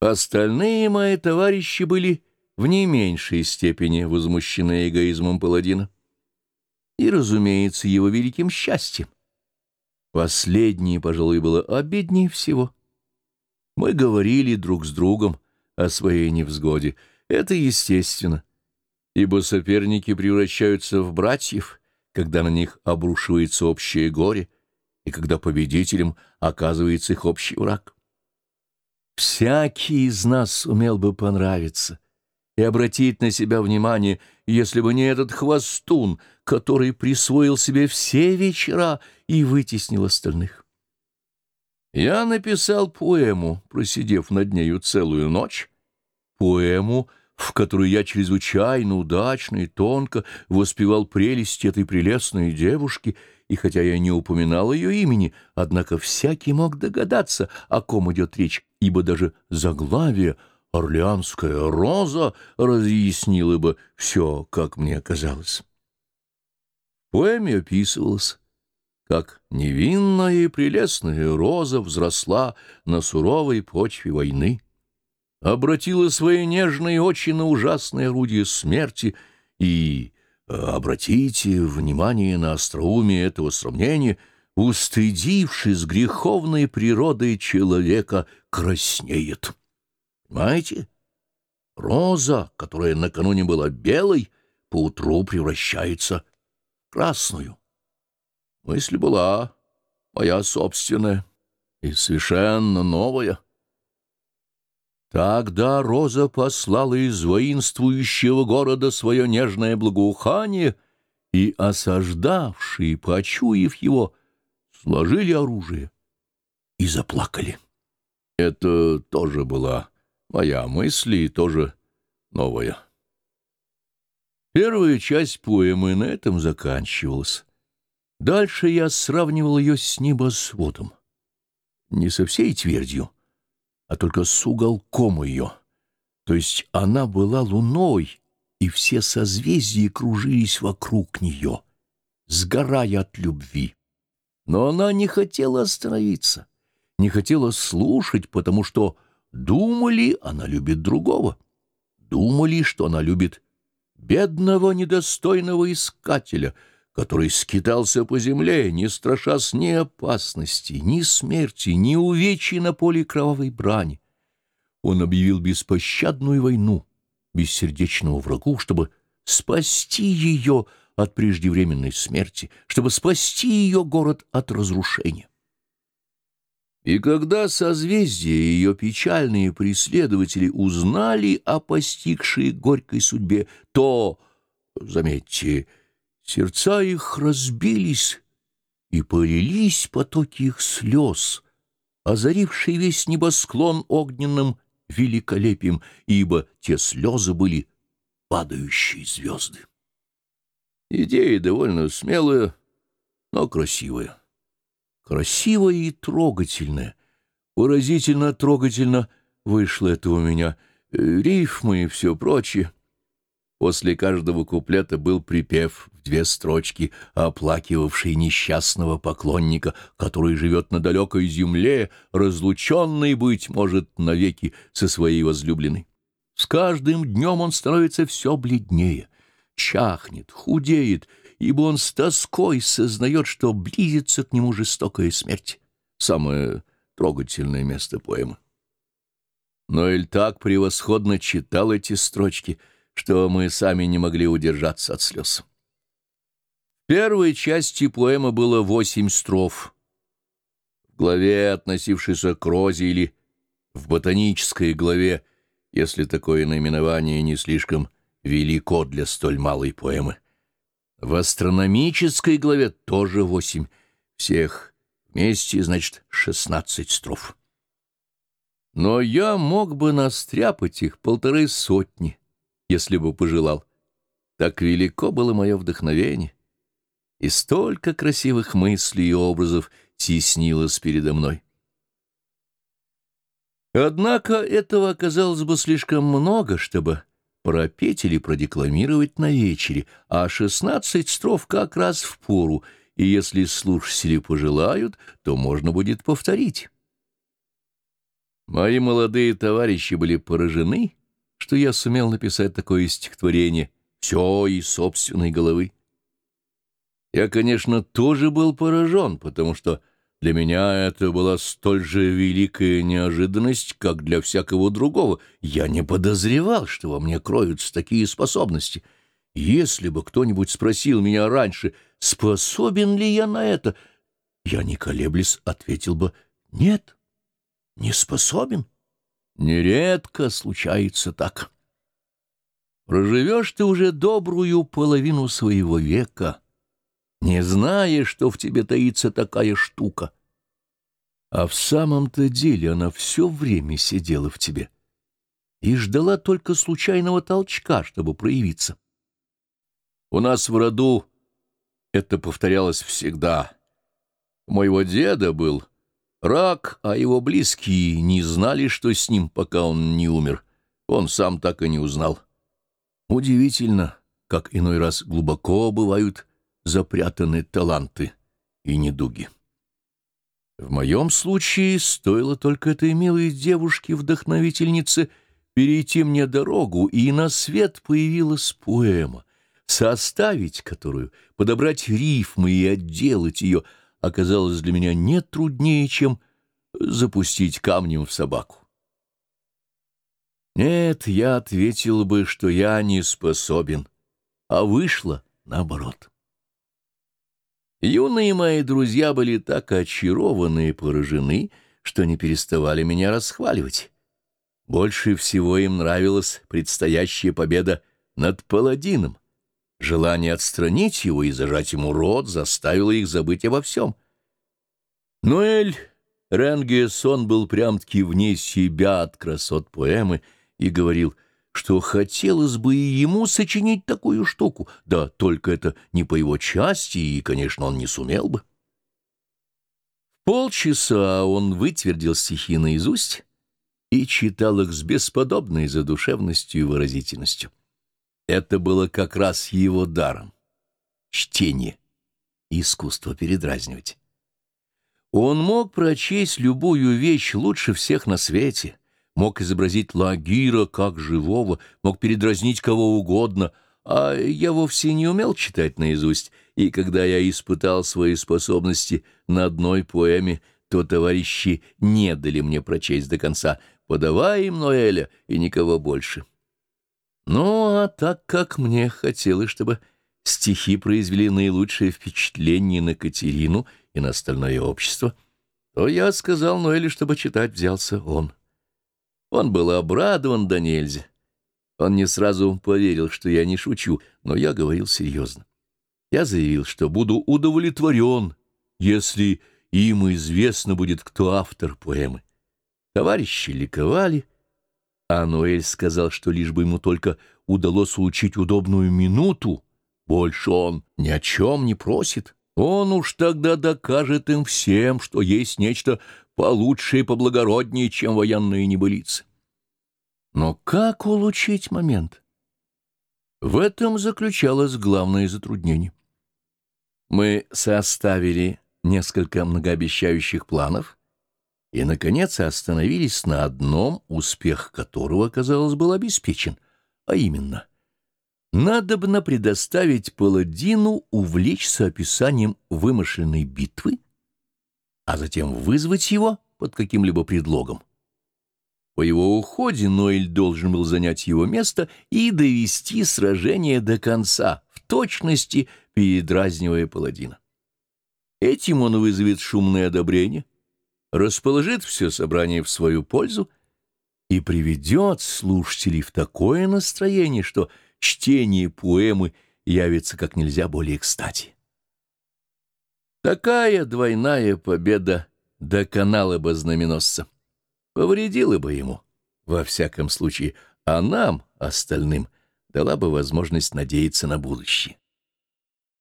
Остальные мои товарищи были в не меньшей степени возмущены эгоизмом паладина. И, разумеется, его великим счастьем. Последнее, пожалуй, было обиднее всего. Мы говорили друг с другом о своей невзгоде. Это естественно, ибо соперники превращаются в братьев, когда на них обрушивается общее горе и когда победителем оказывается их общий враг. Всякий из нас умел бы понравиться и обратить на себя внимание, если бы не этот хвостун, который присвоил себе все вечера и вытеснил остальных. Я написал поэму, просидев над нею целую ночь, поэму, в которой я чрезвычайно удачно и тонко воспевал прелести этой прелестной девушки — и хотя я не упоминал ее имени, однако всякий мог догадаться, о ком идет речь, ибо даже заглавие «Орлеанская роза» разъяснило бы все, как мне казалось. В поэме описывалось, как невинная и прелестная роза взросла на суровой почве войны, обратила свои нежные очи на ужасное орудие смерти и Обратите внимание на остроумие этого сравнения, устыдившись греховной природой человека, краснеет. Понимаете? Роза, которая накануне была белой, поутру превращается в красную. Мысль была моя собственная и совершенно новая. Тогда Роза послала из воинствующего города свое нежное благоухание, и осаждавшие, почуяв его, сложили оружие и заплакали. Это тоже была моя мысль и тоже новая. Первая часть поэмы на этом заканчивалась. Дальше я сравнивал ее с небосводом. Не со всей твердью, а только с уголком ее. То есть она была луной, и все созвездия кружились вокруг нее, сгорая от любви. Но она не хотела остановиться, не хотела слушать, потому что думали, она любит другого. Думали, что она любит бедного недостойного искателя — который скитался по земле, не страшась ни опасности, ни смерти, ни увечий на поле кровавой брани. Он объявил беспощадную войну бессердечному врагу, чтобы спасти ее от преждевременной смерти, чтобы спасти ее город от разрушения. И когда созвездия ее печальные преследователи узнали о постигшей горькой судьбе, то, заметьте, Сердца их разбились, и полились потоки их слез, озарившие весь небосклон огненным великолепием, ибо те слезы были падающие звезды. Идея довольно смелая, но красивая. Красивая и трогательная. Поразительно трогательно вышло это у меня. Рифмы и все прочее. После каждого куплета был припев две строчки, оплакивавший несчастного поклонника, который живет на далекой земле, разлученный, быть может, навеки со своей возлюбленной. С каждым днем он становится все бледнее, чахнет, худеет, ибо он с тоской сознает, что близится к нему жестокая смерть. Самое трогательное место поэмы. Но Эль так превосходно читал эти строчки — что мы сами не могли удержаться от слез. Первой части поэмы было восемь строф. В главе, относившейся к розе, или в ботанической главе, если такое наименование не слишком велико для столь малой поэмы. В астрономической главе тоже восемь, всех вместе, значит, шестнадцать строф. Но я мог бы настряпать их полторы сотни, если бы пожелал. Так велико было мое вдохновение, и столько красивых мыслей и образов теснилось передо мной. Однако этого оказалось бы слишком много, чтобы пропеть или продекламировать на вечере, а шестнадцать строф как раз в пору, и если слушатели пожелают, то можно будет повторить. Мои молодые товарищи были поражены, что я сумел написать такое стихотворение, все из собственной головы. Я, конечно, тоже был поражен, потому что для меня это была столь же великая неожиданность, как для всякого другого. Я не подозревал, что во мне кроются такие способности. Если бы кто-нибудь спросил меня раньше, способен ли я на это, я, не колеблясь, ответил бы «нет, не способен». Нередко случается так. Проживешь ты уже добрую половину своего века — не зная, что в тебе таится такая штука. А в самом-то деле она все время сидела в тебе и ждала только случайного толчка, чтобы проявиться. У нас в роду это повторялось всегда. У моего деда был рак, а его близкие не знали, что с ним, пока он не умер. Он сам так и не узнал. Удивительно, как иной раз глубоко бывают запрятаны таланты и недуги. В моем случае стоило только этой милой девушке-вдохновительнице перейти мне дорогу, и на свет появилась поэма, составить которую, подобрать рифмы и отделать ее оказалось для меня не труднее, чем запустить камнем в собаку. Нет, я ответил бы, что я не способен, а вышло наоборот. Юные мои друзья были так очарованы и поражены, что не переставали меня расхваливать. Больше всего им нравилась предстоящая победа над паладином. Желание отстранить его и зажать ему рот заставило их забыть обо всем. Ноэль Ренгесон был прям-таки вне себя от красот поэмы и говорил — что хотелось бы и ему сочинить такую штуку, да только это не по его части, и, конечно, он не сумел бы. Полчаса он вытвердил стихи наизусть и читал их с бесподобной задушевностью и выразительностью. Это было как раз его даром — чтение, искусство передразнивать. Он мог прочесть любую вещь лучше всех на свете — мог изобразить Лагира как живого, мог передразнить кого угодно, а я вовсе не умел читать наизусть, и когда я испытал свои способности на одной поэме, то товарищи не дали мне прочесть до конца «Подавай им, Ноэля, и никого больше». Ну, а так как мне хотелось, чтобы стихи произвели наилучшее впечатление на Катерину и на остальное общество, то я сказал Ноэле, чтобы читать взялся он. Он был обрадован до нельзя. Он не сразу поверил, что я не шучу, но я говорил серьезно. Я заявил, что буду удовлетворен, если им известно будет, кто автор поэмы. Товарищи ликовали, а Ноэль сказал, что лишь бы ему только удалось улучить удобную минуту, больше он ни о чем не просит. Он уж тогда докажет им всем, что есть нечто получше и поблагороднее, чем военные небылицы. Но как улучшить момент? В этом заключалось главное затруднение. Мы составили несколько многообещающих планов и, наконец, остановились на одном, успех которого, казалось, был обеспечен, а именно — надобно предоставить паладину увлечься описанием вымышленной битвы, а затем вызвать его под каким-либо предлогом. По его уходе Ноэль должен был занять его место и довести сражение до конца, в точности передразнивая паладина. Этим он вызовет шумное одобрение, расположит все собрание в свою пользу и приведет слушателей в такое настроение, что чтение поэмы явится как нельзя более кстати. Такая двойная победа доконала бы знаменосца, повредила бы ему, во всяком случае, а нам, остальным, дала бы возможность надеяться на будущее.